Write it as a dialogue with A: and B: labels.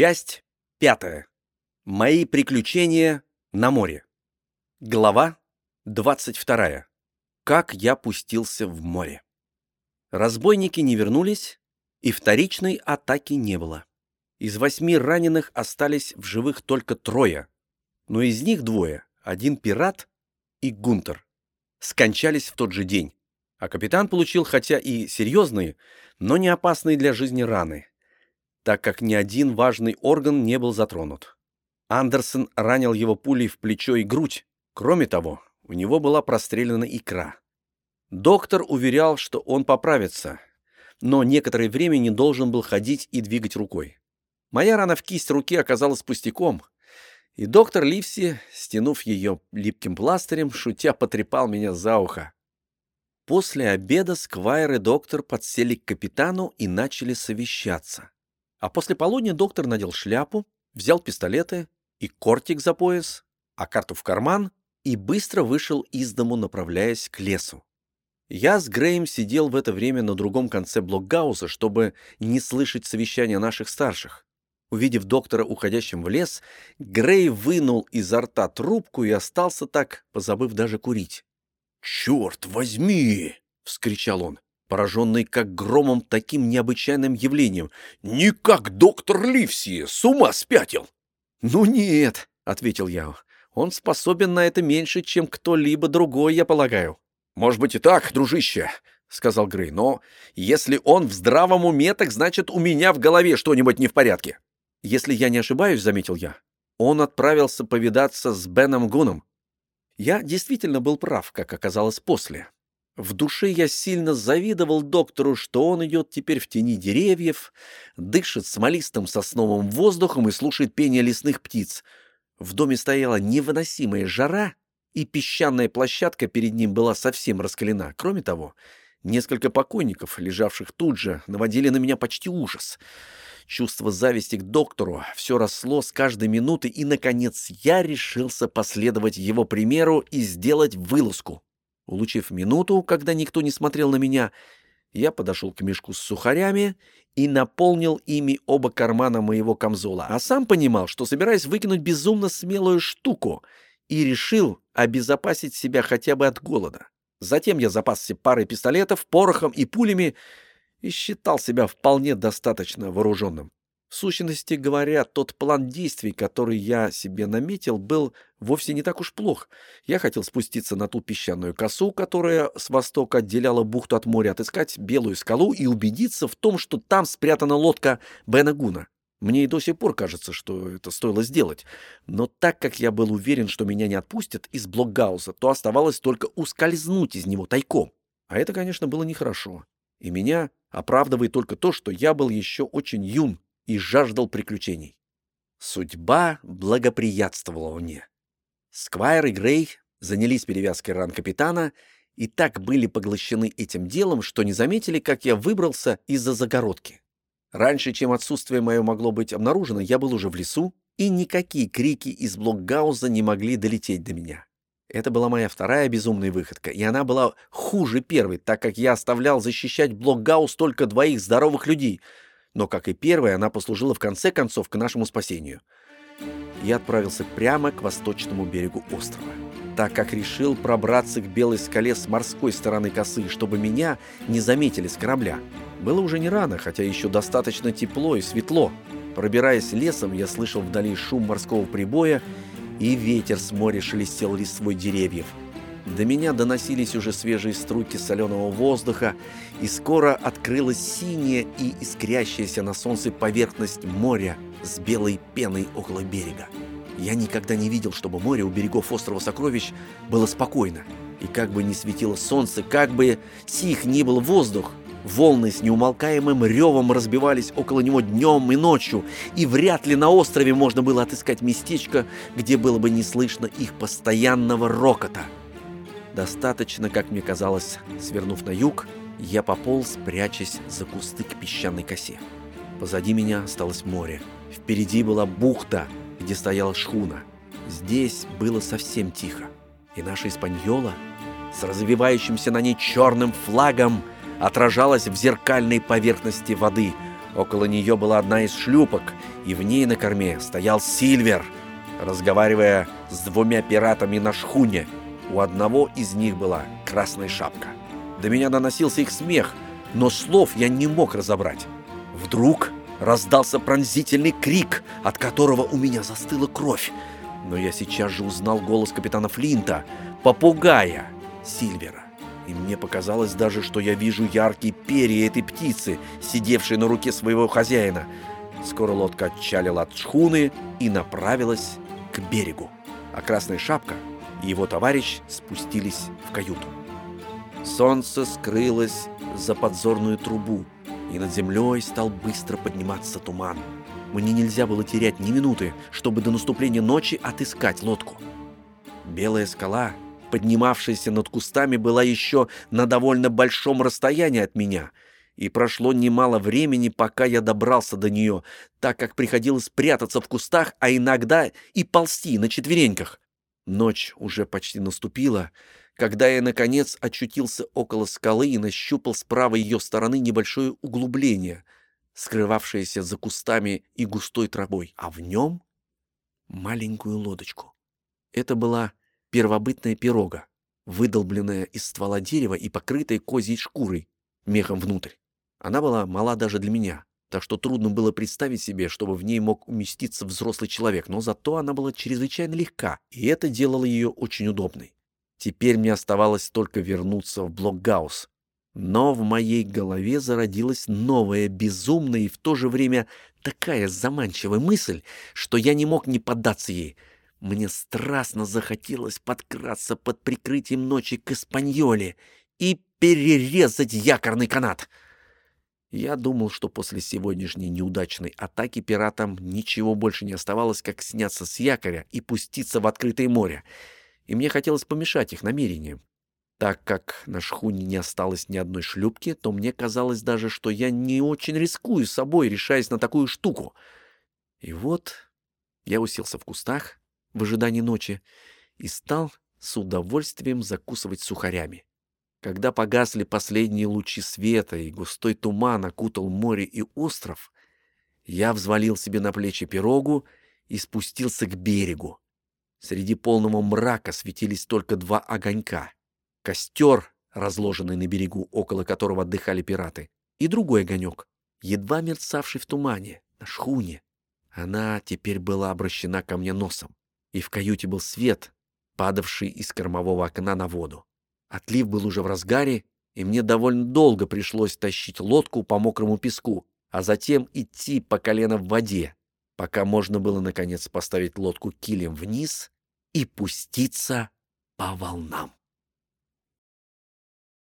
A: Часть пятая. Мои приключения на море. Глава двадцать вторая. Как я пустился в море. Разбойники не вернулись, и вторичной атаки не было. Из восьми раненых остались в живых только трое, но из них двое, один пират и Гунтер, скончались в тот же день, а капитан получил хотя и серьезные, но не опасные для жизни раны, так как ни один важный орган не был затронут. Андерсон ранил его пулей в плечо и грудь. Кроме того, у него была прострелена икра. Доктор уверял, что он поправится, но некоторое время не должен был ходить и двигать рукой. Моя рана в кисть руки оказалась пустяком, и доктор Ливси, стянув ее липким пластырем, шутя потрепал меня за ухо. После обеда Сквайр и доктор подсели к капитану и начали совещаться. А после полудня доктор надел шляпу, взял пистолеты и кортик за пояс, а карту в карман и быстро вышел из дому, направляясь к лесу. Я с Греем сидел в это время на другом конце блокгауза, чтобы не слышать совещания наших старших. Увидев доктора уходящим в лес, Грей вынул изо рта трубку и остался так, позабыв даже курить. «Черт возьми!» — вскричал он, пораженный как громом таким необычайным явлением. «Не как доктор Ливси! С ума спятил!» «Ну нет!» — ответил я. «Он способен на это меньше, чем кто-либо другой, я полагаю». «Может быть и так, дружище», — сказал Грей, «но если он в здравом уме, так значит, у меня в голове что-нибудь не в порядке». «Если я не ошибаюсь», — заметил я, — «он отправился повидаться с Беном Гуном». Я действительно был прав, как оказалось после. В душе я сильно завидовал доктору, что он идет теперь в тени деревьев, дышит смолистым сосновым воздухом и слушает пение лесных птиц. В доме стояла невыносимая жара, и песчаная площадка перед ним была совсем раскалена. Кроме того, несколько покойников, лежавших тут же, наводили на меня почти ужас. Чувство зависти к доктору все росло с каждой минуты, и, наконец, я решился последовать его примеру и сделать вылазку. Улучив минуту, когда никто не смотрел на меня, я подошел к мешку с сухарями и наполнил ими оба кармана моего камзола, а сам понимал, что собираюсь выкинуть безумно смелую штуку, и решил обезопасить себя хотя бы от голода. Затем я запасся парой пистолетов, порохом и пулями и считал себя вполне достаточно вооруженным. В сущности говоря, тот план действий, который я себе наметил, был вовсе не так уж плох. Я хотел спуститься на ту песчаную косу, которая с востока отделяла бухту от моря, отыскать белую скалу и убедиться в том, что там спрятана лодка Бена Гуна. Мне и до сих пор кажется, что это стоило сделать. Но так как я был уверен, что меня не отпустят из блокгауза, то оставалось только ускользнуть из него тайком. А это, конечно, было нехорошо. И меня оправдывает только то, что я был еще очень юн и жаждал приключений. Судьба благоприятствовала мне. Сквайр и Грей занялись перевязкой ран капитана и так были поглощены этим делом, что не заметили, как я выбрался из-за загородки. Раньше, чем отсутствие мое могло быть обнаружено, я был уже в лесу, и никакие крики из блокгауза не могли долететь до меня. Это была моя вторая безумная выходка, и она была хуже первой, так как я оставлял защищать блокгаус только двоих здоровых людей — но, как и первая, она послужила в конце концов к нашему спасению. Я отправился прямо к восточному берегу острова, так как решил пробраться к белой скале с морской стороны косы, чтобы меня не заметили с корабля. Было уже не рано, хотя еще достаточно тепло и светло. Пробираясь лесом, я слышал вдали шум морского прибоя, и ветер с моря шелестел листвой деревьев. До меня доносились уже свежие струйки соленого воздуха, и скоро открылась синяя и искрящаяся на солнце поверхность моря с белой пеной около берега. Я никогда не видел, чтобы море у берегов острова Сокровищ было спокойно. И как бы ни светило солнце, как бы тих ни был воздух, волны с неумолкаемым ревом разбивались около него днем и ночью, и вряд ли на острове можно было отыскать местечко, где было бы не слышно их постоянного рокота. Достаточно, как мне казалось, свернув на юг, я пополз, прячась за кусты к песчаной косе. Позади меня осталось море. Впереди была бухта, где стояла шхуна. Здесь было совсем тихо. И наша Испаньола с развивающимся на ней черным флагом отражалась в зеркальной поверхности воды. Около нее была одна из шлюпок, и в ней на корме стоял Сильвер, разговаривая с двумя пиратами на шхуне. У одного из них была красная шапка. До меня доносился их смех, но слов я не мог разобрать. Вдруг раздался пронзительный крик, от которого у меня застыла кровь. Но я сейчас же узнал голос капитана Флинта, попугая Сильвера. И мне показалось даже, что я вижу яркие перья этой птицы, сидевшей на руке своего хозяина. Скоро лодка отчалила от шхуны и направилась к берегу. А Красная Шапка и его товарищ спустились в каюту. Солнце скрылось за подзорную трубу, и над землей стал быстро подниматься туман. Мне нельзя было терять ни минуты, чтобы до наступления ночи отыскать лодку. Белая скала, поднимавшаяся над кустами, была еще на довольно большом расстоянии от меня, и прошло немало времени, пока я добрался до нее, так как приходилось прятаться в кустах, а иногда и ползти на четвереньках. Ночь уже почти наступила, когда я, наконец, очутился около скалы и нащупал с правой ее стороны небольшое углубление, скрывавшееся за кустами и густой травой, а в нем маленькую лодочку. Это была первобытная пирога, выдолбленная из ствола дерева и покрытая козьей шкурой, мехом внутрь. Она была мала даже для меня, так что трудно было представить себе, чтобы в ней мог уместиться взрослый человек, но зато она была чрезвычайно легка, и это делало ее очень удобной. Теперь мне оставалось только вернуться в Блокгаус. Но в моей голове зародилась новая безумная и в то же время такая заманчивая мысль, что я не мог не поддаться ей. Мне страстно захотелось подкраться под прикрытием ночи к Испаньоле и перерезать якорный канат. Я думал, что после сегодняшней неудачной атаки пиратам ничего больше не оставалось, как сняться с якоря и пуститься в открытое море и мне хотелось помешать их намерениям. Так как на шхуне не осталось ни одной шлюпки, то мне казалось даже, что я не очень рискую собой, решаясь на такую штуку. И вот я уселся в кустах в ожидании ночи и стал с удовольствием закусывать сухарями. Когда погасли последние лучи света и густой туман окутал море и остров, я взвалил себе на плечи пирогу и спустился к берегу. Среди полного мрака светились только два огонька. Костер, разложенный на берегу, около которого отдыхали пираты, и другой огонек, едва мерцавший в тумане, на шхуне. Она теперь была обращена ко мне носом, и в каюте был свет, падавший из кормового окна на воду. Отлив был уже в разгаре, и мне довольно долго пришлось тащить лодку по мокрому песку, а затем идти по колено в воде, пока можно было, наконец, поставить лодку килем вниз и пуститься по волнам.